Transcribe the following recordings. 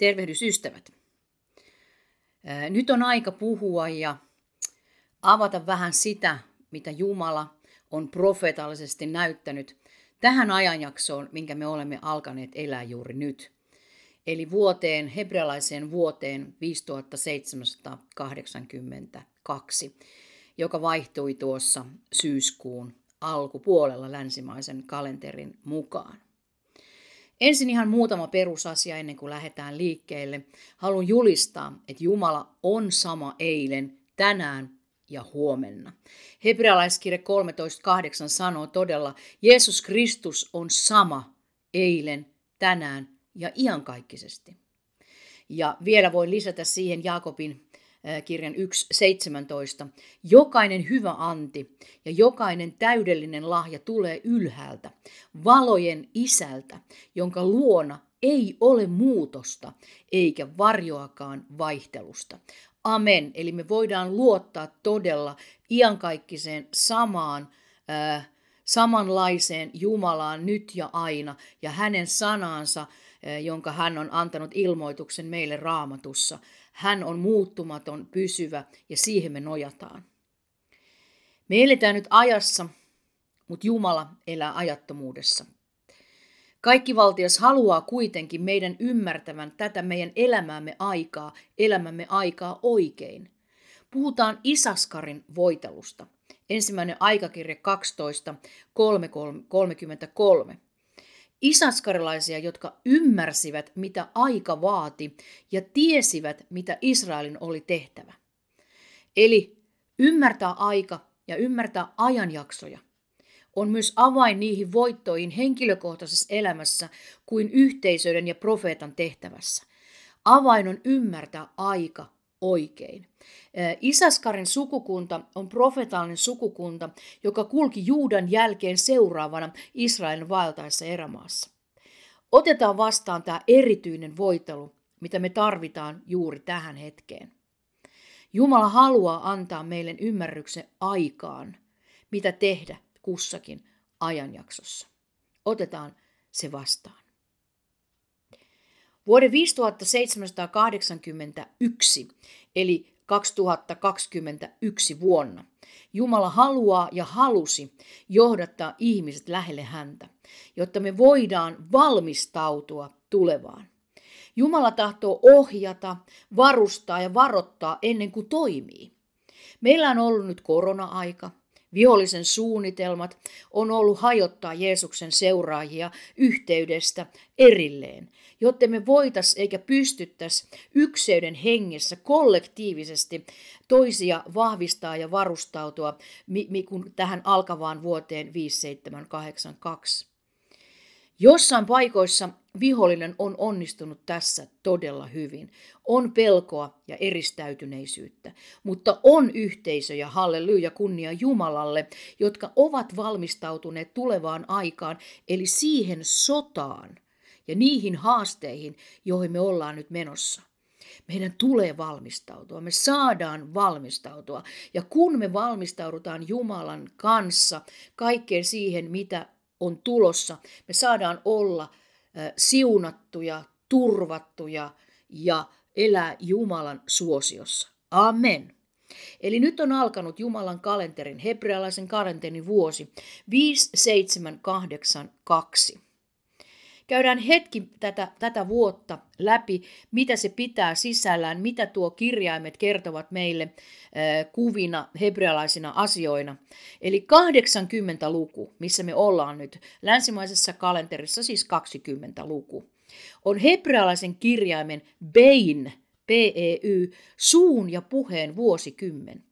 Tervehdys ystävät. Nyt on aika puhua ja avata vähän sitä, mitä Jumala on profeetallisesti näyttänyt tähän ajanjaksoon, minkä me olemme alkaneet elää juuri nyt. Eli vuoteen, hebrealaiseen vuoteen 5782, joka vaihtui tuossa syyskuun alkupuolella länsimaisen kalenterin mukaan. Ensin ihan muutama perusasia ennen kuin lähdetään liikkeelle. Haluan julistaa, että Jumala on sama eilen, tänään ja huomenna. Hebrealaiskirja 13.8 sanoo todella, Jeesus Kristus on sama eilen, tänään ja iankaikkisesti. Ja vielä voin lisätä siihen Jaakobin kirjan 1.17. Jokainen hyvä anti ja jokainen täydellinen lahja tulee ylhäältä, valojen isältä, jonka luona ei ole muutosta eikä varjoakaan vaihtelusta. Amen. Eli me voidaan luottaa todella iankaikkiseen samaan, äh, samanlaiseen Jumalaan nyt ja aina ja hänen sanansa, äh, jonka hän on antanut ilmoituksen meille raamatussa. Hän on muuttumaton, pysyvä ja siihen me nojataan. Me eletään nyt ajassa, mutta Jumala elää ajattomuudessa. Kaikki valtias haluaa kuitenkin meidän ymmärtävän tätä meidän elämämme aikaa, elämämme aikaa oikein. Puhutaan Isaskarin voitelusta. Ensimmäinen aikakirja 12, 33. Isaskarilaisia, jotka ymmärsivät, mitä aika vaati ja tiesivät, mitä Israelin oli tehtävä. Eli ymmärtää aika ja ymmärtää ajanjaksoja on myös avain niihin voittoihin henkilökohtaisessa elämässä kuin yhteisöiden ja profeetan tehtävässä. Avain on ymmärtää aika oikein. Isaskarin sukukunta on profetaalinen sukukunta, joka kulki Juudan jälkeen seuraavana Israelin vaeltaessa erämaassa. Otetaan vastaan tämä erityinen voitelu, mitä me tarvitaan juuri tähän hetkeen. Jumala haluaa antaa meille ymmärryksen aikaan, mitä tehdä kussakin ajanjaksossa. Otetaan se vastaan. Vuoden 5781, eli 2021 vuonna, Jumala haluaa ja halusi johdattaa ihmiset lähelle häntä, jotta me voidaan valmistautua tulevaan. Jumala tahtoo ohjata, varustaa ja varoittaa ennen kuin toimii. Meillä on ollut nyt korona-aika, Vihollisen suunnitelmat on ollut hajottaa Jeesuksen seuraajia yhteydestä erilleen, jotta me voitais eikä pystyttäisi ykseyden hengessä kollektiivisesti toisia vahvistaa ja varustautua tähän alkavaan vuoteen 5782. Jossain paikoissa vihollinen on onnistunut tässä todella hyvin. On pelkoa ja eristäytyneisyyttä, mutta on yhteisöjä, halleluja, kunnia Jumalalle, jotka ovat valmistautuneet tulevaan aikaan, eli siihen sotaan ja niihin haasteihin, joihin me ollaan nyt menossa. Meidän tulee valmistautua, me saadaan valmistautua. Ja kun me valmistaudutaan Jumalan kanssa kaikkeen siihen, mitä on tulossa. Me saadaan olla siunattuja, turvattuja ja elää Jumalan suosiossa. Amen. Eli nyt on alkanut Jumalan kalenterin, hebrealaisen kalenterin vuosi 5782. Käydään hetki tätä, tätä vuotta läpi, mitä se pitää sisällään, mitä tuo kirjaimet kertovat meille äh, kuvina, hebrealaisina asioina. Eli 80 luku, missä me ollaan nyt, länsimaisessa kalenterissa siis 20 luku, on hebrealaisen kirjaimen Bein, P-E-Y, suun ja puheen vuosikymmen.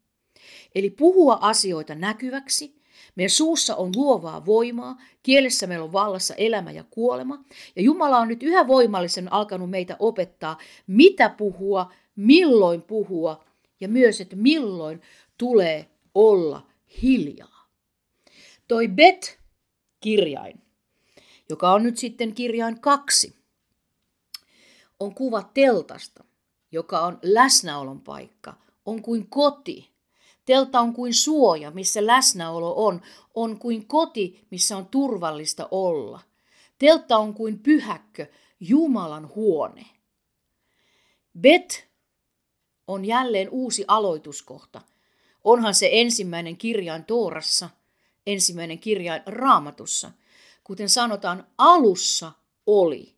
Eli puhua asioita näkyväksi, meidän suussa on luovaa voimaa, kielessä meillä on vallassa elämä ja kuolema. Ja Jumala on nyt yhä voimallisen alkanut meitä opettaa, mitä puhua, milloin puhua ja myös, että milloin tulee olla hiljaa. Toi Bet-kirjain, joka on nyt sitten kirjain kaksi, on kuva teltasta, joka on läsnäolon paikka, on kuin koti, Teltta on kuin suoja, missä läsnäolo on, on kuin koti, missä on turvallista olla. Teltta on kuin pyhäkkö, Jumalan huone. Bet on jälleen uusi aloituskohta. Onhan se ensimmäinen kirjain Toorassa, ensimmäinen kirjain Raamatussa. Kuten sanotaan, alussa oli.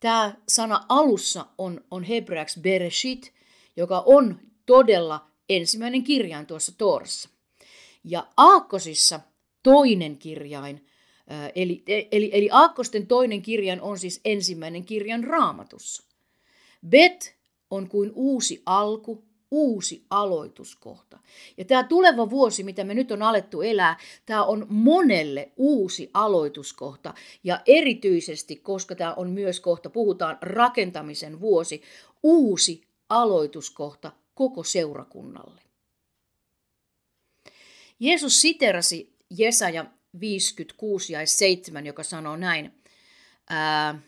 Tämä sana alussa on, on hebreaksi bereshit, joka on todella ensimmäinen kirjain tuossa Toorassa. Ja aakkosissa toinen kirjain, eli, eli, eli aakkosten toinen kirjain on siis ensimmäinen kirjan raamatussa. Bet on kuin uusi alku, uusi aloituskohta. Ja tämä tuleva vuosi, mitä me nyt on alettu elää, tämä on monelle uusi aloituskohta. Ja erityisesti, koska tämä on myös kohta, puhutaan rakentamisen vuosi, uusi aloituskohta koko seurakunnalle. Jeesus siterasi Jesaja 56 ja 7, joka sanoo näin. Ää,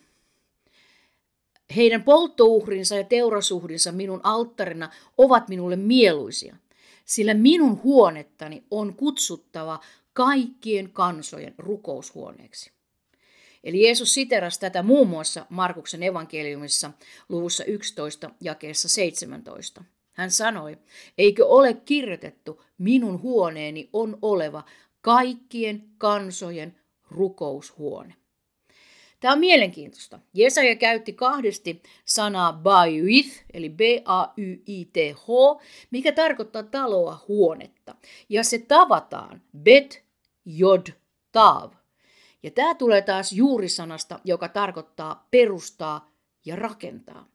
heidän polttouhrinsa ja teurasuhrinsa minun alttarina ovat minulle mieluisia, sillä minun huonettani on kutsuttava kaikkien kansojen rukoushuoneeksi. Eli Jeesus siterasi tätä muun muassa Markuksen evankeliumissa luvussa 11 jakeessa 17. Hän sanoi, eikö ole kirjoitettu, minun huoneeni on oleva kaikkien kansojen rukoushuone. Tämä on mielenkiintoista. Jesaja käytti kahdesti sanaa Bayuith, eli B-A-Y-I-T-H, mikä tarkoittaa taloa, huonetta. Ja se tavataan Bet Jod Tav. Ja tämä tulee taas juurisanasta, joka tarkoittaa perustaa ja rakentaa.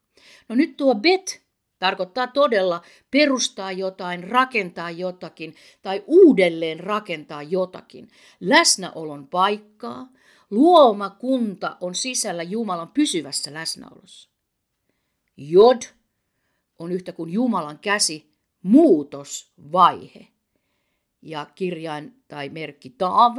No nyt tuo Bet tarkoittaa todella perustaa jotain, rakentaa jotakin tai uudelleen rakentaa jotakin. Läsnäolon paikkaa, luoma kunta on sisällä Jumalan pysyvässä läsnäolossa. Jod on yhtä kuin Jumalan käsi, muutosvaihe. Ja kirjain tai merkki Tav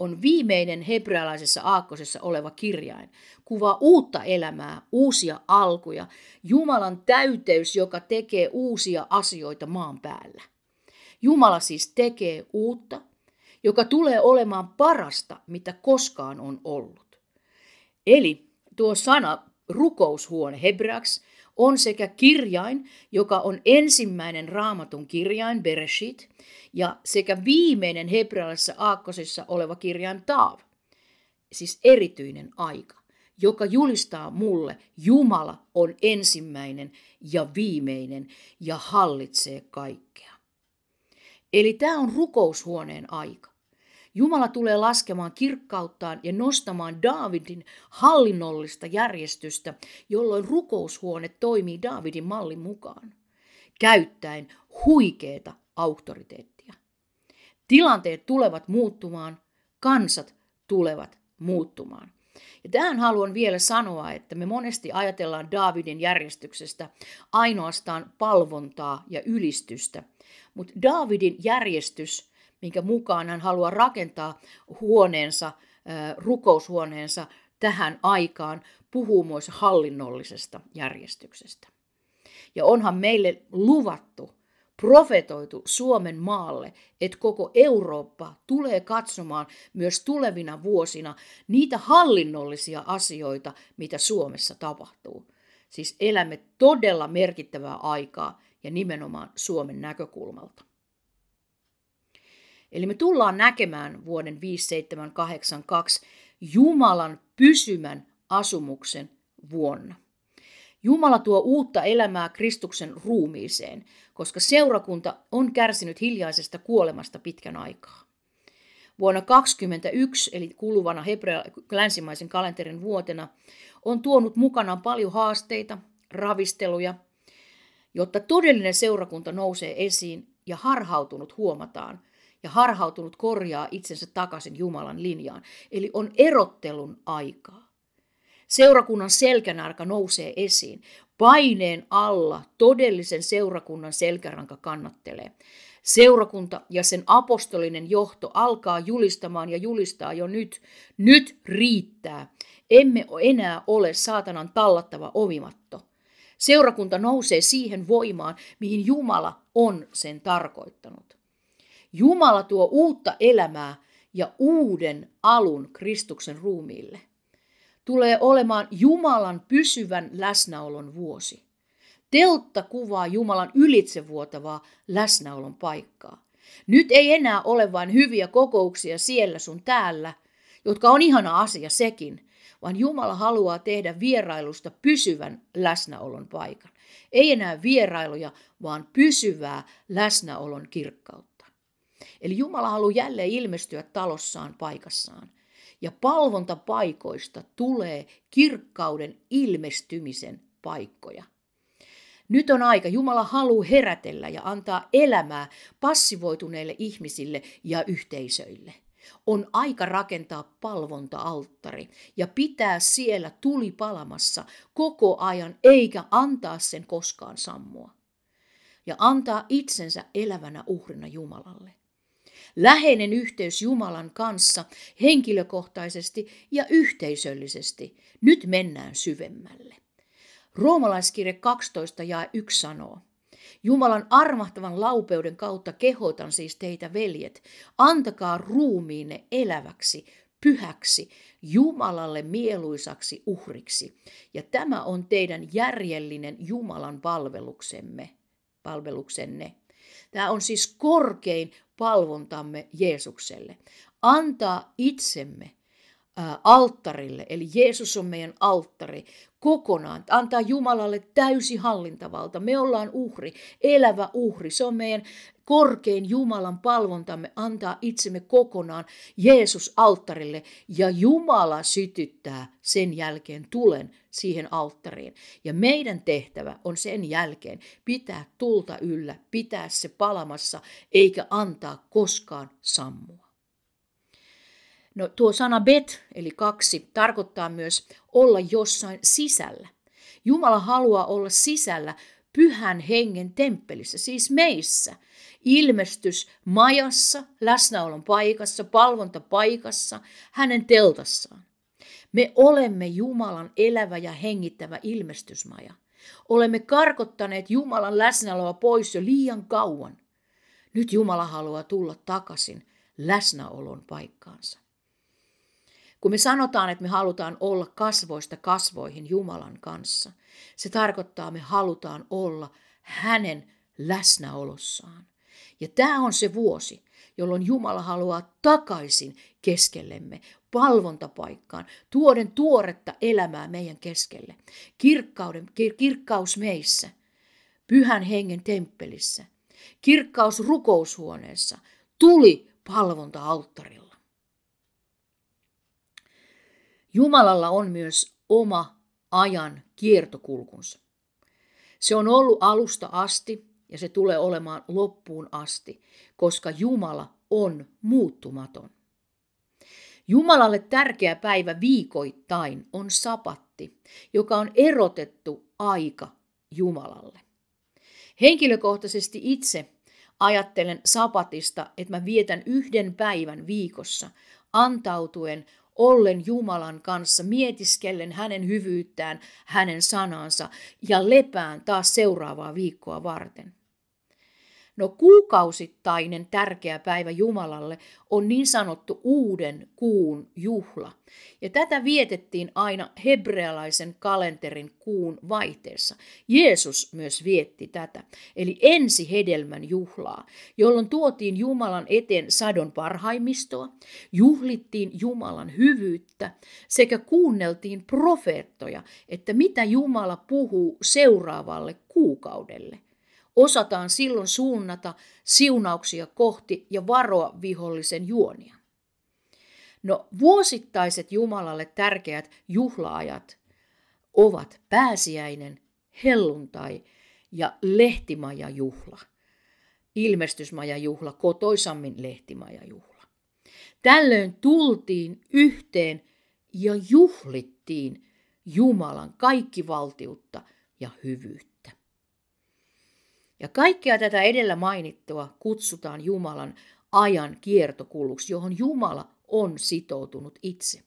on viimeinen hebrealaisessa aakkosessa oleva kirjain. Kuvaa uutta elämää, uusia alkuja, Jumalan täyteys, joka tekee uusia asioita maan päällä. Jumala siis tekee uutta, joka tulee olemaan parasta, mitä koskaan on ollut. Eli tuo sana rukoushuone hebreaksi on sekä kirjain, joka on ensimmäinen raamatun kirjain, Bereshit, ja sekä viimeinen hebrealaisessa aakkosessa oleva kirjain Taav, siis erityinen aika, joka julistaa mulle, Jumala on ensimmäinen ja viimeinen ja hallitsee kaikkea. Eli tämä on rukoushuoneen aika. Jumala tulee laskemaan kirkkauttaan ja nostamaan Daavidin hallinnollista järjestystä, jolloin rukoushuone toimii Daavidin mallin mukaan, käyttäen huikeeta auktoriteettia. Tilanteet tulevat muuttumaan, kansat tulevat muuttumaan. Ja tähän haluan vielä sanoa, että me monesti ajatellaan Daavidin järjestyksestä ainoastaan palvontaa ja ylistystä, mutta Daavidin järjestys – minkä mukaan hän haluaa rakentaa huoneensa, rukoushuoneensa tähän aikaan, puhuu myös hallinnollisesta järjestyksestä. Ja onhan meille luvattu, profetoitu Suomen maalle, että koko Eurooppa tulee katsomaan myös tulevina vuosina niitä hallinnollisia asioita, mitä Suomessa tapahtuu. Siis elämme todella merkittävää aikaa ja nimenomaan Suomen näkökulmalta. Eli me tullaan näkemään vuoden 5782 Jumalan pysymän asumuksen vuonna. Jumala tuo uutta elämää Kristuksen ruumiiseen, koska seurakunta on kärsinyt hiljaisesta kuolemasta pitkän aikaa. Vuonna 2021, eli kuluvana hebrea- länsimaisen kalenterin vuotena, on tuonut mukanaan paljon haasteita, ravisteluja, jotta todellinen seurakunta nousee esiin ja harhautunut huomataan – ja harhautunut korjaa itsensä takaisin Jumalan linjaan. Eli on erottelun aikaa. Seurakunnan selkänarka nousee esiin. Paineen alla todellisen seurakunnan selkäranka kannattelee. Seurakunta ja sen apostolinen johto alkaa julistamaan ja julistaa jo nyt. Nyt riittää. Emme enää ole saatanan tallattava ovimatto. Seurakunta nousee siihen voimaan, mihin Jumala on sen tarkoittanut. Jumala tuo uutta elämää ja uuden alun Kristuksen ruumiille. tulee olemaan Jumalan pysyvän läsnäolon vuosi. Teltta kuvaa Jumalan ylitsevuotavaa läsnäolon paikkaa. Nyt ei enää ole vain hyviä kokouksia siellä sun täällä, jotka on ihana asia sekin, vaan Jumala haluaa tehdä vierailusta pysyvän läsnäolon paikan. Ei enää vierailuja, vaan pysyvää läsnäolon kirkkautta. Eli Jumala haluaa jälleen ilmestyä talossaan paikassaan. Ja palvontapaikoista tulee kirkkauden ilmestymisen paikkoja. Nyt on aika. Jumala haluaa herätellä ja antaa elämää passivoituneille ihmisille ja yhteisöille. On aika rakentaa palvonta-alttari ja pitää siellä tuli palamassa koko ajan, eikä antaa sen koskaan sammua. Ja antaa itsensä elävänä uhrina Jumalalle. Läheinen yhteys Jumalan kanssa henkilökohtaisesti ja yhteisöllisesti. Nyt mennään syvemmälle. Roomalaiskirje 12 ja 1 sanoo, Jumalan armahtavan laupeuden kautta kehotan siis teitä, veljet, antakaa ruumiinne eläväksi, pyhäksi, Jumalalle mieluisaksi uhriksi. Ja tämä on teidän järjellinen Jumalan palveluksemme, palveluksenne. Tämä on siis korkein palvontamme Jeesukselle. Antaa itsemme alttarille, eli Jeesus on meidän alttari, kokonaan, antaa Jumalalle täysi hallintavalta. Me ollaan uhri, elävä uhri. Se on meidän korkein Jumalan palvontamme antaa itsemme kokonaan Jeesus alttarille ja Jumala sytyttää sen jälkeen tulen siihen alttariin. Ja meidän tehtävä on sen jälkeen pitää tulta yllä, pitää se palamassa eikä antaa koskaan sammua. No tuo sana bet, eli kaksi, tarkoittaa myös olla jossain sisällä. Jumala haluaa olla sisällä pyhän hengen temppelissä, siis meissä. Ilmestys majassa, läsnäolon paikassa, palvontapaikassa, hänen teltassaan. Me olemme Jumalan elävä ja hengittävä ilmestysmaja. Olemme karkottaneet Jumalan läsnäoloa pois jo liian kauan. Nyt Jumala haluaa tulla takaisin läsnäolon paikkaansa. Kun me sanotaan, että me halutaan olla kasvoista kasvoihin Jumalan kanssa, se tarkoittaa, että me halutaan olla hänen läsnäolossaan. Ja tämä on se vuosi, jolloin Jumala haluaa takaisin keskellemme, palvontapaikkaan, tuoden tuoretta elämää meidän keskelle. Kirkkauden, kir, kirkkaus meissä, pyhän hengen temppelissä, kirkkaus rukoushuoneessa, tuli palvonta alttarilla. Jumalalla on myös oma ajan kiertokulkunsa. Se on ollut alusta asti ja se tulee olemaan loppuun asti, koska Jumala on muuttumaton. Jumalalle tärkeä päivä viikoittain on sapatti, joka on erotettu aika Jumalalle. Henkilökohtaisesti itse ajattelen sapatista, että mä vietän yhden päivän viikossa antautuen ollen Jumalan kanssa, mietiskellen hänen hyvyyttään, hänen sanansa ja lepään taas seuraavaa viikkoa varten. No kuukausittainen tärkeä päivä Jumalalle on niin sanottu uuden kuun juhla. Ja tätä vietettiin aina hebrealaisen kalenterin kuun vaihteessa. Jeesus myös vietti tätä, eli ensi hedelmän juhlaa, jolloin tuotiin Jumalan eteen sadon parhaimmistoa, juhlittiin Jumalan hyvyyttä sekä kuunneltiin profeettoja, että mitä Jumala puhuu seuraavalle kuukaudelle – osataan silloin suunnata siunauksia kohti ja varoa vihollisen juonia. No vuosittaiset Jumalalle tärkeät juhlaajat ovat pääsiäinen, helluntai ja lehtimajajuhla. Ilmestysmajajuhla, kotoisammin lehtimajajuhla. Tällöin tultiin yhteen ja juhlittiin Jumalan kaikkivaltiutta ja hyvyyttä. Ja kaikkea tätä edellä mainittua kutsutaan Jumalan ajan kiertokuluksi, johon Jumala on sitoutunut itse.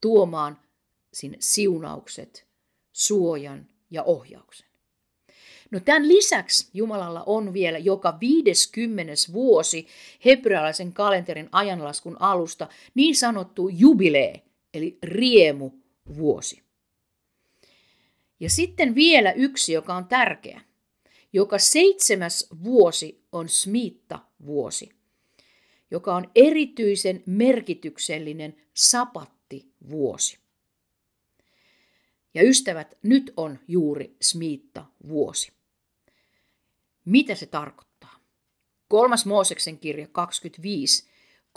Tuomaan sinne siunaukset, suojan ja ohjauksen. No tämän lisäksi Jumalalla on vielä joka 50. vuosi hebrealaisen kalenterin ajanlaskun alusta niin sanottu jubilee, eli riemu vuosi. Ja sitten vielä yksi, joka on tärkeä. Joka seitsemäs vuosi on smiitta vuosi, joka on erityisen merkityksellinen sapatti vuosi. Ja ystävät, nyt on juuri smiitta vuosi. Mitä se tarkoittaa? Kolmas Mooseksen kirja 25,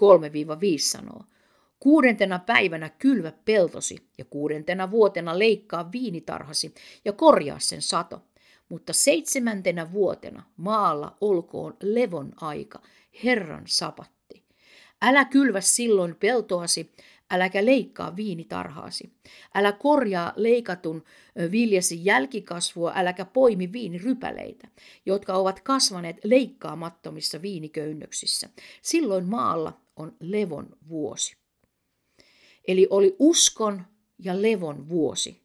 3-5 sanoo, Kuudentena päivänä kylvä peltosi ja kuudentena vuotena leikkaa viinitarhasi ja korjaa sen sato. Mutta seitsemäntenä vuotena maalla olkoon levon aika, Herran sapatti. Älä kylvä silloin peltoasi, äläkä leikkaa viinitarhaasi. Älä korjaa leikatun viljesi jälkikasvua, äläkä poimi viinirypäleitä, jotka ovat kasvaneet leikkaamattomissa viiniköynnöksissä. Silloin maalla on levon vuosi. Eli oli uskon ja levon vuosi.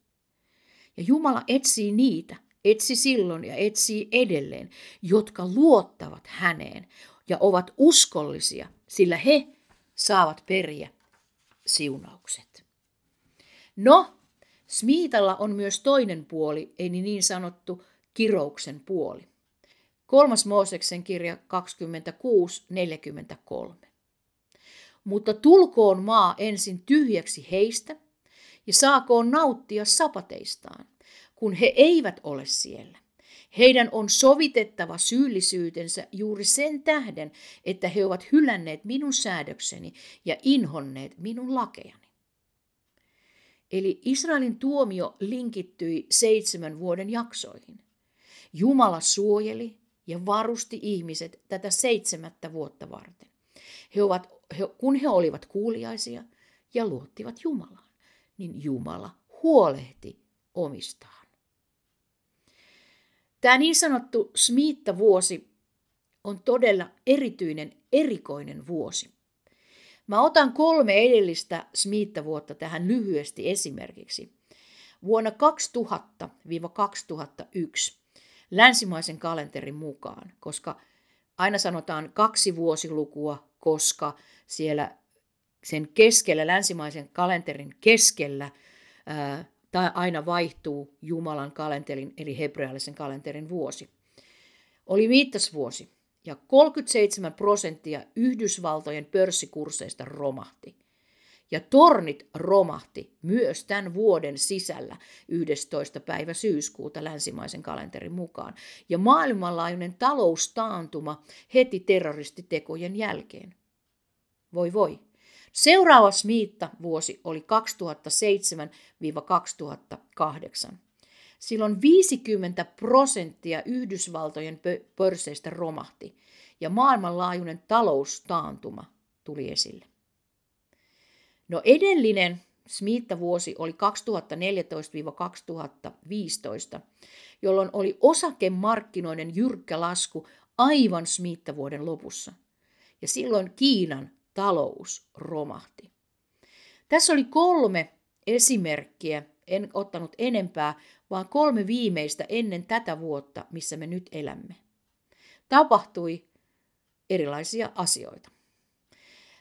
Ja Jumala etsii niitä, etsi silloin ja etsii edelleen, jotka luottavat häneen ja ovat uskollisia, sillä he saavat periä siunaukset. No, Smiitalla on myös toinen puoli, eli niin sanottu kirouksen puoli. Kolmas Mooseksen kirja 26.43. Mutta tulkoon maa ensin tyhjäksi heistä ja saakoon nauttia sapateistaan, kun he eivät ole siellä. Heidän on sovitettava syyllisyytensä juuri sen tähden, että he ovat hylänneet minun säädökseni ja inhonneet minun lakejani. Eli Israelin tuomio linkittyi seitsemän vuoden jaksoihin. Jumala suojeli ja varusti ihmiset tätä seitsemättä vuotta varten. He ovat, he, kun he olivat kuuliaisia ja luottivat Jumalaan, niin Jumala huolehti omistaan. Tämä niin sanottu Smiitta-vuosi on todella erityinen, erikoinen vuosi. Mä otan kolme edellistä Smiitta-vuotta tähän lyhyesti esimerkiksi. Vuonna 2000-2001 länsimaisen kalenterin mukaan, koska aina sanotaan kaksi vuosilukua, koska siellä sen keskellä, länsimaisen kalenterin keskellä, ää, tai aina vaihtuu Jumalan kalenterin eli hebrealaisen kalenterin vuosi. Oli viittasvuosi ja 37 prosenttia Yhdysvaltojen pörssikursseista romahti. Ja tornit romahti myös tämän vuoden sisällä 11. päivä syyskuuta länsimaisen kalenterin mukaan. Ja maailmanlaajuinen taloustaantuma heti terroristitekojen jälkeen. Voi voi. Seuraava Smiitta-vuosi oli 2007-2008. Silloin 50 prosenttia Yhdysvaltojen pörsseistä romahti ja maailmanlaajuinen taloustaantuma tuli esille. No edellinen Smiitta-vuosi oli 2014-2015, jolloin oli osakemarkkinoiden jyrkkä lasku aivan Smiitta-vuoden lopussa. Ja silloin Kiinan talous romahti. Tässä oli kolme esimerkkiä, en ottanut enempää, vaan kolme viimeistä ennen tätä vuotta, missä me nyt elämme. Tapahtui erilaisia asioita.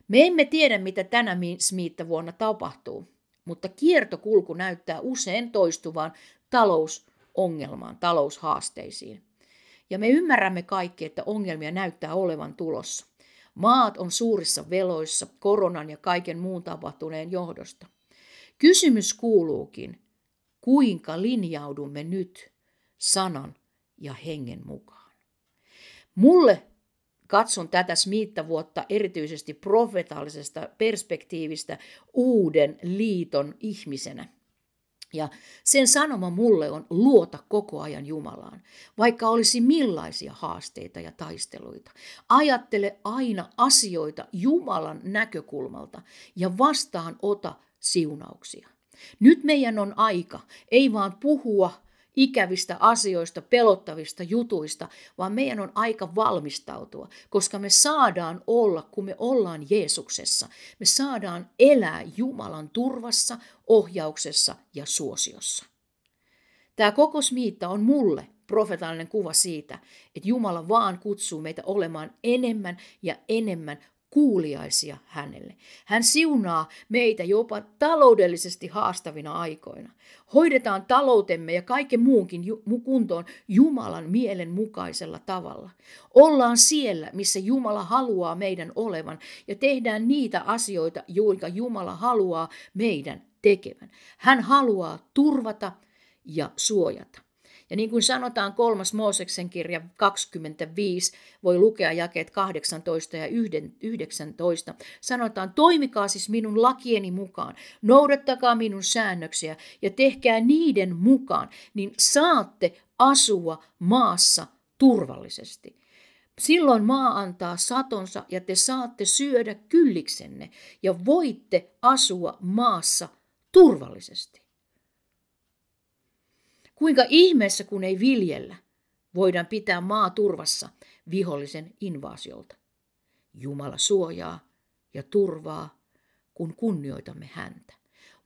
Me emme tiedä, mitä tänä Smiitta vuonna tapahtuu, mutta kiertokulku näyttää usein toistuvan talousongelmaan, taloushaasteisiin. Ja me ymmärrämme kaikki, että ongelmia näyttää olevan tulossa. Maat on suurissa veloissa koronan ja kaiken muun tapahtuneen johdosta. Kysymys kuuluukin, kuinka linjaudumme nyt sanan ja hengen mukaan? Mulle katson tätä Smiitta-vuotta erityisesti profetaalisesta perspektiivistä uuden liiton ihmisenä – ja sen sanoma mulle on luota koko ajan Jumalaan, vaikka olisi millaisia haasteita ja taisteluita. Ajattele aina asioita Jumalan näkökulmalta ja vastaan ota siunauksia. Nyt meidän on aika, ei vaan puhua ikävistä asioista, pelottavista jutuista, vaan meidän on aika valmistautua, koska me saadaan olla, kun me ollaan Jeesuksessa, me saadaan elää Jumalan turvassa, ohjauksessa ja suosiossa. Tämä koko smiitta on mulle profetaalinen kuva siitä, että Jumala vaan kutsuu meitä olemaan enemmän ja enemmän kuuliaisia hänelle. Hän siunaa meitä jopa taloudellisesti haastavina aikoina. Hoidetaan taloutemme ja kaiken muunkin kuntoon Jumalan mielen mukaisella tavalla. Ollaan siellä, missä Jumala haluaa meidän olevan ja tehdään niitä asioita, joita Jumala haluaa meidän tekevän. Hän haluaa turvata ja suojata. Ja niin kuin sanotaan kolmas Mooseksen kirja 25, voi lukea jakeet 18 ja 19, sanotaan, toimikaa siis minun lakieni mukaan, noudattakaa minun säännöksiä ja tehkää niiden mukaan, niin saatte asua maassa turvallisesti. Silloin maa antaa satonsa ja te saatte syödä kylliksenne ja voitte asua maassa turvallisesti. Kuinka ihmeessä, kun ei viljellä, voidaan pitää maa turvassa vihollisen invaasiolta. Jumala suojaa ja turvaa, kun kunnioitamme häntä.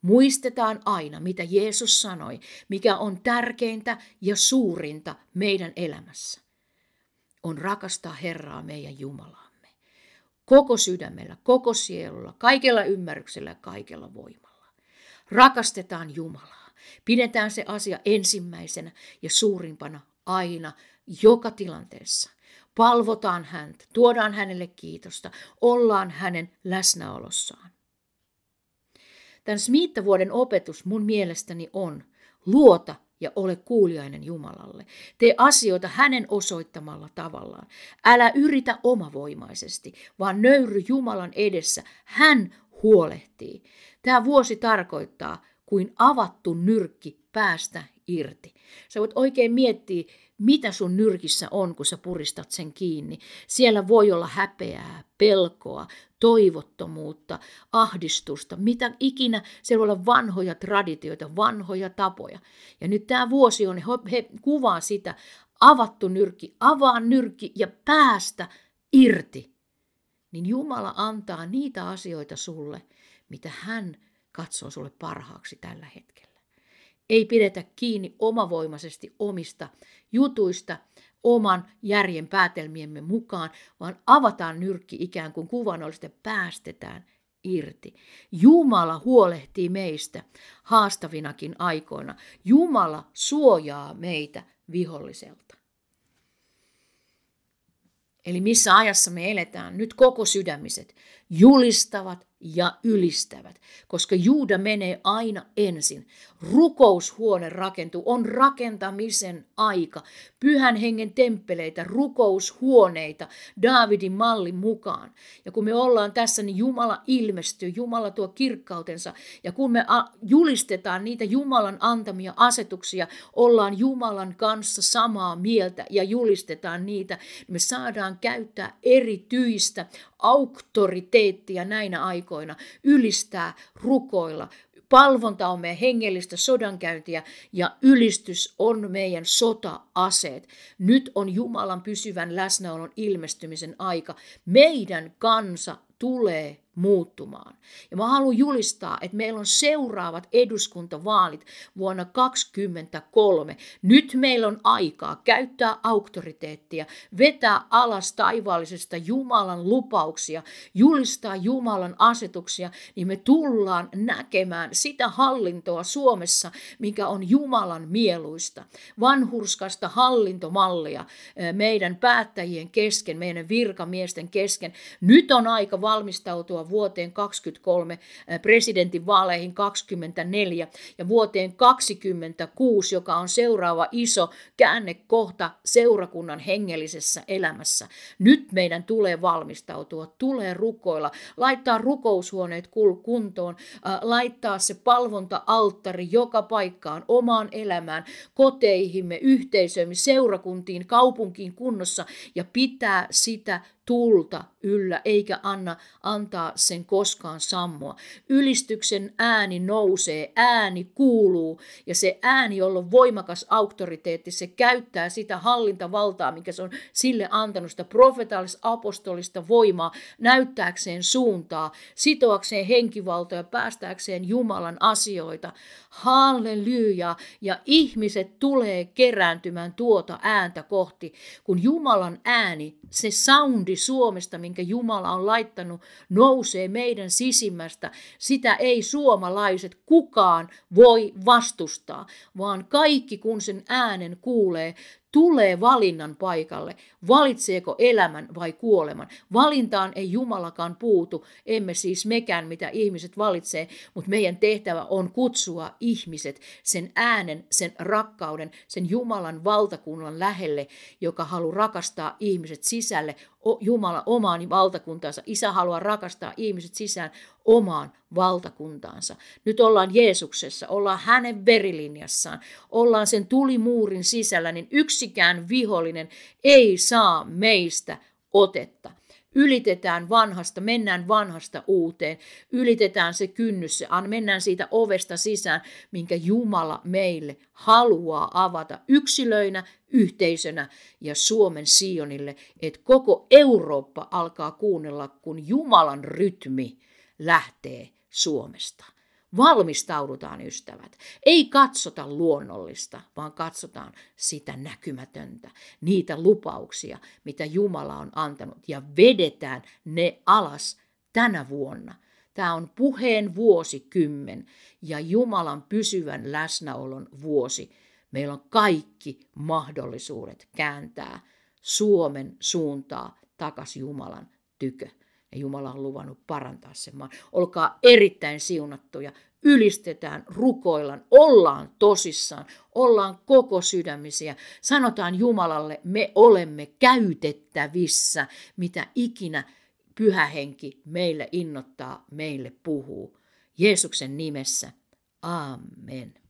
Muistetaan aina, mitä Jeesus sanoi, mikä on tärkeintä ja suurinta meidän elämässä. On rakastaa Herraa meidän Jumalaamme. Koko sydämellä, koko sielulla, kaikella ymmärryksellä ja kaikella voimalla. Rakastetaan Jumalaa. Pidetään se asia ensimmäisenä ja suurimpana aina, joka tilanteessa. Palvotaan häntä, tuodaan hänelle kiitosta, ollaan hänen läsnäolossaan. Tämän Smiittavuoden opetus mun mielestäni on luota ja ole kuuliainen Jumalalle. Tee asioita hänen osoittamalla tavallaan. Älä yritä omavoimaisesti, vaan nöyry Jumalan edessä. Hän huolehtii. Tämä vuosi tarkoittaa kuin avattu nyrkki päästä irti. Sä voit oikein miettiä, mitä sun nyrkissä on, kun sä puristat sen kiinni. Siellä voi olla häpeää, pelkoa, toivottomuutta, ahdistusta, mitä ikinä. Siellä voi olla vanhoja traditioita, vanhoja tapoja. Ja nyt tämä vuosi on, he kuvaa sitä, avattu nyrkki, avaa nyrkki ja päästä irti. Niin Jumala antaa niitä asioita sulle, mitä hän katsoo sulle parhaaksi tällä hetkellä. Ei pidetä kiinni omavoimaisesti omista jutuista, oman järjen päätelmiemme mukaan, vaan avataan nyrkki ikään kuin kuvannollisesti päästetään irti. Jumala huolehtii meistä haastavinakin aikoina. Jumala suojaa meitä viholliselta. Eli missä ajassa me eletään, nyt koko sydämiset julistavat ja ylistävät, koska Juuda menee aina ensin. Rukoushuone rakentuu, on rakentamisen aika. Pyhän hengen temppeleitä, rukoushuoneita Daavidin mallin mukaan. Ja kun me ollaan tässä, niin Jumala ilmestyy, Jumala tuo kirkkautensa. Ja kun me julistetaan niitä Jumalan antamia asetuksia, ollaan Jumalan kanssa samaa mieltä ja julistetaan niitä, niin me saadaan käyttää erityistä auktoriteettia näinä aikoina, ylistää, rukoilla. Palvonta on meidän hengellistä sodankäyntiä ja ylistys on meidän sota-aseet. Nyt on Jumalan pysyvän läsnäolon ilmestymisen aika. Meidän kansa tulee muuttumaan. Ja mä haluan julistaa, että meillä on seuraavat eduskuntavaalit vuonna 2023. Nyt meillä on aikaa käyttää auktoriteettia, vetää alas taivaallisesta Jumalan lupauksia, julistaa Jumalan asetuksia, niin me tullaan näkemään sitä hallintoa Suomessa, mikä on Jumalan mieluista. Vanhurskasta hallintomallia eh, meidän päättäjien kesken, meidän virkamiesten kesken. Nyt on aika valmistautua vuoteen 23 presidentinvaaleihin 24 ja vuoteen 26, joka on seuraava iso käännekohta seurakunnan hengellisessä elämässä. Nyt meidän tulee valmistautua, tulee rukoilla, laittaa rukoushuoneet kuntoon, laittaa se palvonta-alttari joka paikkaan, omaan elämään, koteihimme, yhteisöimme, seurakuntiin, kaupunkiin kunnossa ja pitää sitä tulta yllä, eikä anna antaa sen koskaan sammua. Ylistyksen ääni nousee, ääni kuuluu, ja se ääni, jolla on voimakas auktoriteetti, se käyttää sitä hallintavaltaa, mikä se on sille antanut, sitä profetaalista apostolista voimaa, näyttääkseen suuntaa, sitoakseen henkivaltaa ja päästääkseen Jumalan asioita. Halleluja! Ja ihmiset tulee kerääntymään tuota ääntä kohti, kun Jumalan ääni, se soundi tuuli Suomesta, minkä Jumala on laittanut, nousee meidän sisimmästä. Sitä ei suomalaiset kukaan voi vastustaa, vaan kaikki kun sen äänen kuulee, tulee valinnan paikalle. Valitseeko elämän vai kuoleman? Valintaan ei Jumalakaan puutu, emme siis mekään, mitä ihmiset valitsee, mutta meidän tehtävä on kutsua ihmiset sen äänen, sen rakkauden, sen Jumalan valtakunnan lähelle, joka haluaa rakastaa ihmiset sisälle, Jumala omaan valtakuntaansa. Isä haluaa rakastaa ihmiset sisään omaan valtakuntaansa. Nyt ollaan Jeesuksessa, ollaan hänen verilinjassaan, ollaan sen tulimuurin sisällä, niin yksikään vihollinen ei saa meistä otetta. Ylitetään vanhasta, mennään vanhasta uuteen, ylitetään se kynnys, mennään siitä ovesta sisään, minkä Jumala meille haluaa avata yksilöinä, yhteisönä ja Suomen Sionille, että koko Eurooppa alkaa kuunnella, kun Jumalan rytmi lähtee Suomesta. Valmistaudutaan, ystävät. Ei katsota luonnollista, vaan katsotaan sitä näkymätöntä, niitä lupauksia, mitä Jumala on antanut, ja vedetään ne alas tänä vuonna. Tämä on puheen vuosikymmen ja Jumalan pysyvän läsnäolon vuosi. Meillä on kaikki mahdollisuudet kääntää Suomen suuntaa takas Jumalan tykö ja Jumala on luvannut parantaa sen maan. Olkaa erittäin siunattuja, ylistetään, rukoillaan, ollaan tosissaan, ollaan koko sydämisiä. Sanotaan Jumalalle, me olemme käytettävissä, mitä ikinä pyhä henki meille innottaa, meille puhuu. Jeesuksen nimessä. Amen.